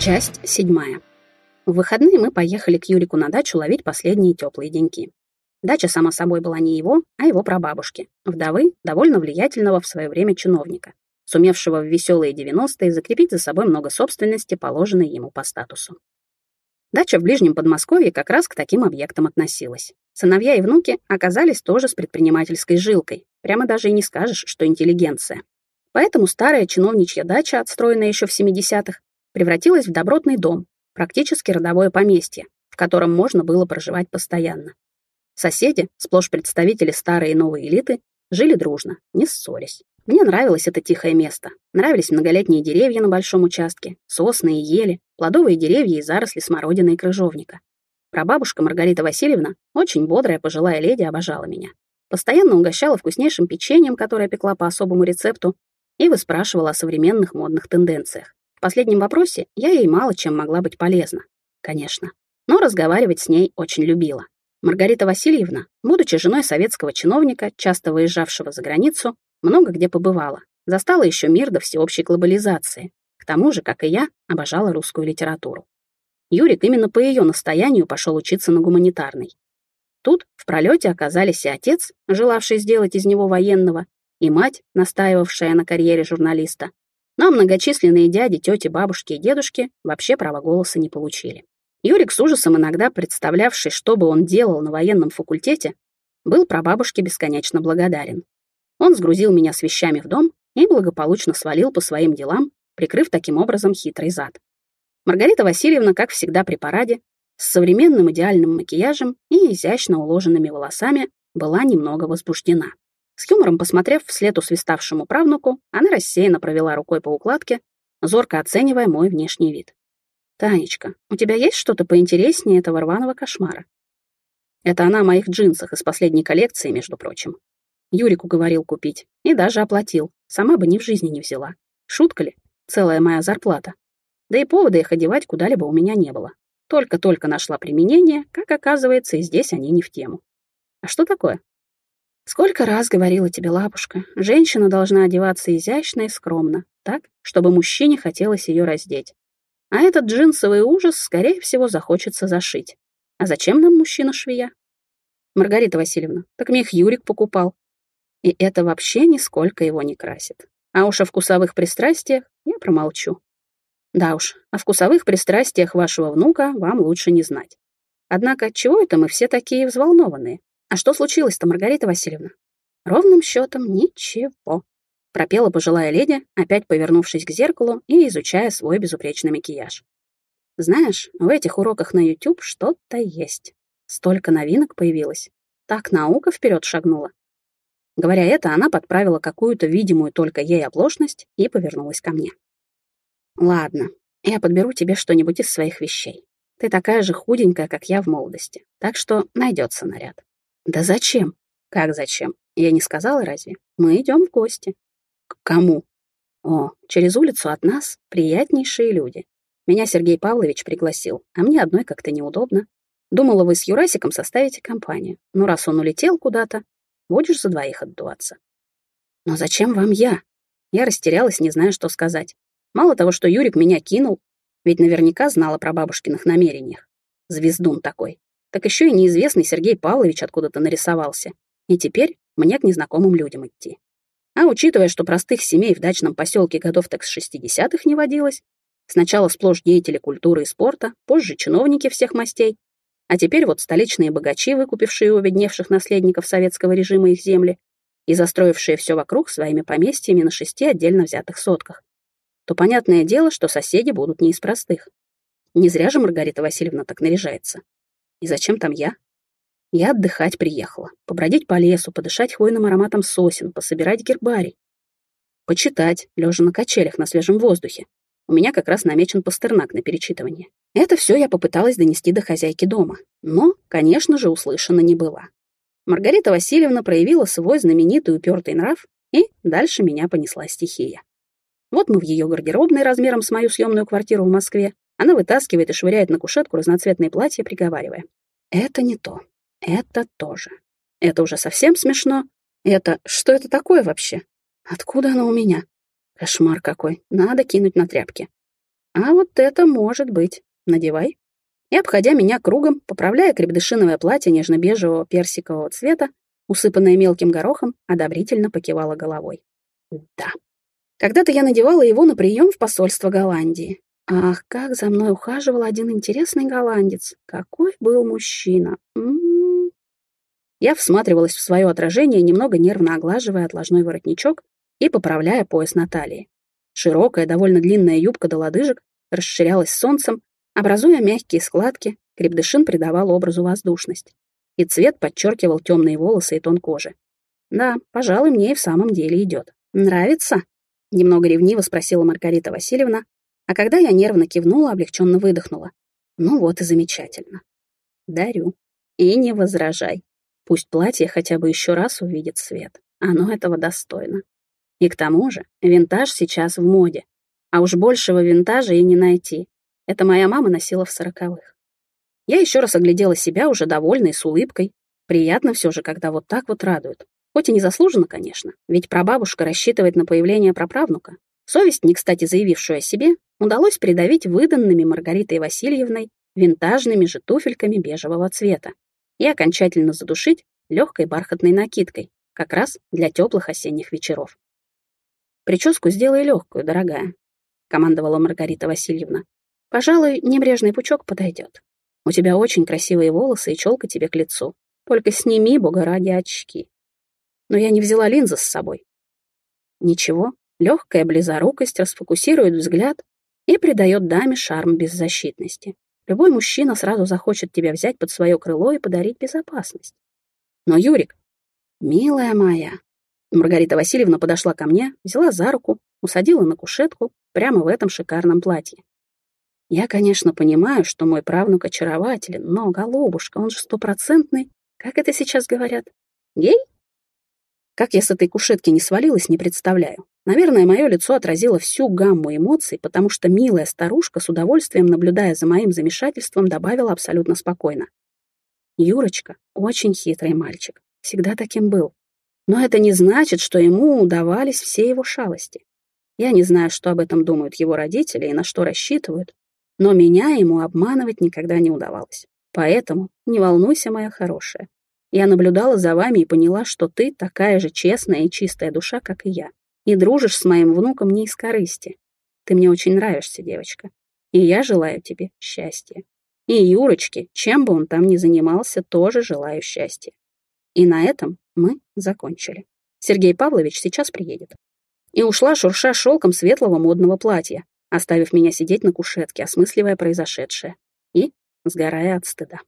Часть седьмая. В выходные мы поехали к Юрику на дачу ловить последние теплые деньки. Дача, само собой, была не его, а его прабабушки, вдовы, довольно влиятельного в свое время чиновника, сумевшего в веселые 90-е закрепить за собой много собственности, положенной ему по статусу. Дача в ближнем Подмосковье как раз к таким объектам относилась. Сыновья и внуки оказались тоже с предпринимательской жилкой, прямо даже и не скажешь, что интеллигенция. Поэтому старая чиновничья дача, отстроенная еще в 70-х, превратилась в добротный дом, практически родовое поместье, в котором можно было проживать постоянно. Соседи, сплошь представители старой и новой элиты, жили дружно, не ссорясь. Мне нравилось это тихое место. Нравились многолетние деревья на большом участке, сосны и ели, плодовые деревья и заросли смородины и крыжовника. Прабабушка Маргарита Васильевна, очень бодрая пожилая леди, обожала меня. Постоянно угощала вкуснейшим печеньем, которое пекла по особому рецепту, и выспрашивала о современных модных тенденциях. В последнем вопросе я ей мало чем могла быть полезна, конечно, но разговаривать с ней очень любила. Маргарита Васильевна, будучи женой советского чиновника, часто выезжавшего за границу, много где побывала, застала еще мир до всеобщей глобализации. К тому же, как и я, обожала русскую литературу. Юрик именно по ее настоянию пошел учиться на гуманитарный. Тут в пролете оказались и отец, желавший сделать из него военного, и мать, настаивавшая на карьере журналиста, но многочисленные дяди, тети, бабушки и дедушки вообще права голоса не получили. Юрик с ужасом иногда представлявший, что бы он делал на военном факультете, был прабабушке бесконечно благодарен. Он сгрузил меня с вещами в дом и благополучно свалил по своим делам, прикрыв таким образом хитрый зад. Маргарита Васильевна, как всегда при параде, с современным идеальным макияжем и изящно уложенными волосами, была немного возбуждена. С юмором посмотрев вслед усвиставшему правнуку, она рассеянно провела рукой по укладке, зорко оценивая мой внешний вид. «Танечка, у тебя есть что-то поинтереснее этого рваного кошмара?» Это она о моих джинсах из последней коллекции, между прочим. Юрику говорил купить. И даже оплатил. Сама бы ни в жизни не взяла. Шутка ли? Целая моя зарплата. Да и повода их одевать куда-либо у меня не было. Только-только нашла применение, как оказывается, и здесь они не в тему. А что такое? Сколько раз говорила тебе лапушка, женщина должна одеваться изящно и скромно, так, чтобы мужчине хотелось ее раздеть. А этот джинсовый ужас, скорее всего, захочется зашить. А зачем нам мужчина-швея? Маргарита Васильевна, так мне их Юрик покупал. И это вообще нисколько его не красит. А уж о вкусовых пристрастиях я промолчу. Да уж, о вкусовых пристрастиях вашего внука вам лучше не знать. Однако, чего это мы все такие взволнованные? «А что случилось-то, Маргарита Васильевна?» «Ровным счетом ничего», — пропела пожилая леди, опять повернувшись к зеркалу и изучая свой безупречный макияж. «Знаешь, в этих уроках на YouTube что-то есть. Столько новинок появилось. Так наука вперед шагнула». Говоря это, она подправила какую-то видимую только ей оплошность и повернулась ко мне. «Ладно, я подберу тебе что-нибудь из своих вещей. Ты такая же худенькая, как я в молодости, так что найдется наряд. Да зачем? Как зачем? Я не сказала разве? Мы идем в гости. К кому? О, через улицу от нас приятнейшие люди. Меня Сергей Павлович пригласил, а мне одной как-то неудобно. Думала, вы с Юрасиком составите компанию. Но раз он улетел куда-то, будешь за двоих отдуваться. Но зачем вам я? Я растерялась, не зная, что сказать. Мало того, что Юрик меня кинул, ведь наверняка знала про бабушкиных намерениях. Звездун такой так еще и неизвестный Сергей Павлович откуда-то нарисовался. И теперь мне к незнакомым людям идти. А учитывая, что простых семей в дачном поселке годов так с 60-х не водилось, сначала сплошь деятели культуры и спорта, позже чиновники всех мастей, а теперь вот столичные богачи, выкупившие у обедневших наследников советского режима их земли и застроившие все вокруг своими поместьями на шести отдельно взятых сотках, то понятное дело, что соседи будут не из простых. Не зря же Маргарита Васильевна так наряжается. И зачем там я? Я отдыхать приехала, побродить по лесу, подышать хвойным ароматом сосен, пособирать гербарий. Почитать, лежа на качелях на свежем воздухе. У меня как раз намечен пастернак на перечитывание. Это все я попыталась донести до хозяйки дома, но, конечно же, услышана не была. Маргарита Васильевна проявила свой знаменитый упертый нрав, и дальше меня понесла стихия. Вот мы в ее гардеробной размером с мою съемную квартиру в Москве, она вытаскивает и швыряет на кушетку разноцветные платья, приговаривая. Это не то. Это тоже. Это уже совсем смешно. Это... Что это такое вообще? Откуда оно у меня? Кошмар какой. Надо кинуть на тряпки. А вот это может быть. Надевай. И, обходя меня кругом, поправляя крепдышиновое платье нежно-бежевого персикового цвета, усыпанное мелким горохом, одобрительно покивала головой. Да. Когда-то я надевала его на прием в посольство Голландии. Ах, как за мной ухаживал один интересный голландец. Какой был мужчина. М -м -м. Я всматривалась в свое отражение, немного нервно оглаживая отложной воротничок и поправляя пояс на талии. Широкая, довольно длинная юбка до лодыжек расширялась солнцем, образуя мягкие складки, крепдышин придавал образу воздушность. И цвет подчеркивал темные волосы и тон кожи. Да, пожалуй, мне и в самом деле идет. Нравится? Немного ревниво спросила Маргарита Васильевна, а когда я нервно кивнула, облегченно выдохнула. Ну вот и замечательно. Дарю. И не возражай. Пусть платье хотя бы еще раз увидит свет. Оно этого достойно. И к тому же винтаж сейчас в моде. А уж большего винтажа и не найти. Это моя мама носила в сороковых. Я еще раз оглядела себя, уже довольной, с улыбкой. Приятно все же, когда вот так вот радуют. Хоть и незаслуженно, конечно, ведь прабабушка рассчитывает на появление праправнука. Совесть, не кстати заявившую о себе, удалось придавить выданными Маргаритой Васильевной винтажными же туфельками бежевого цвета и окончательно задушить легкой бархатной накидкой, как раз для теплых осенних вечеров. «Прическу сделай легкую, дорогая», — командовала Маргарита Васильевна. «Пожалуй, небрежный пучок подойдет. У тебя очень красивые волосы и челка тебе к лицу. Только сними, бога ради, очки но я не взяла линзы с собой. Ничего, легкая близорукость расфокусирует взгляд и придает даме шарм беззащитности. Любой мужчина сразу захочет тебя взять под свое крыло и подарить безопасность. Но, Юрик, милая моя, Маргарита Васильевна подошла ко мне, взяла за руку, усадила на кушетку прямо в этом шикарном платье. Я, конечно, понимаю, что мой правнук очарователен, но, голубушка, он же стопроцентный, как это сейчас говорят, гей? Как я с этой кушетки не свалилась, не представляю. Наверное, мое лицо отразило всю гамму эмоций, потому что милая старушка, с удовольствием наблюдая за моим замешательством, добавила абсолютно спокойно. Юрочка очень хитрый мальчик, всегда таким был. Но это не значит, что ему удавались все его шалости. Я не знаю, что об этом думают его родители и на что рассчитывают, но меня ему обманывать никогда не удавалось. Поэтому не волнуйся, моя хорошая. Я наблюдала за вами и поняла, что ты такая же честная и чистая душа, как и я. И дружишь с моим внуком не из корысти. Ты мне очень нравишься, девочка. И я желаю тебе счастья. И Юрочке, чем бы он там ни занимался, тоже желаю счастья. И на этом мы закончили. Сергей Павлович сейчас приедет. И ушла, шурша шелком светлого модного платья, оставив меня сидеть на кушетке, осмысливая произошедшее и сгорая от стыда.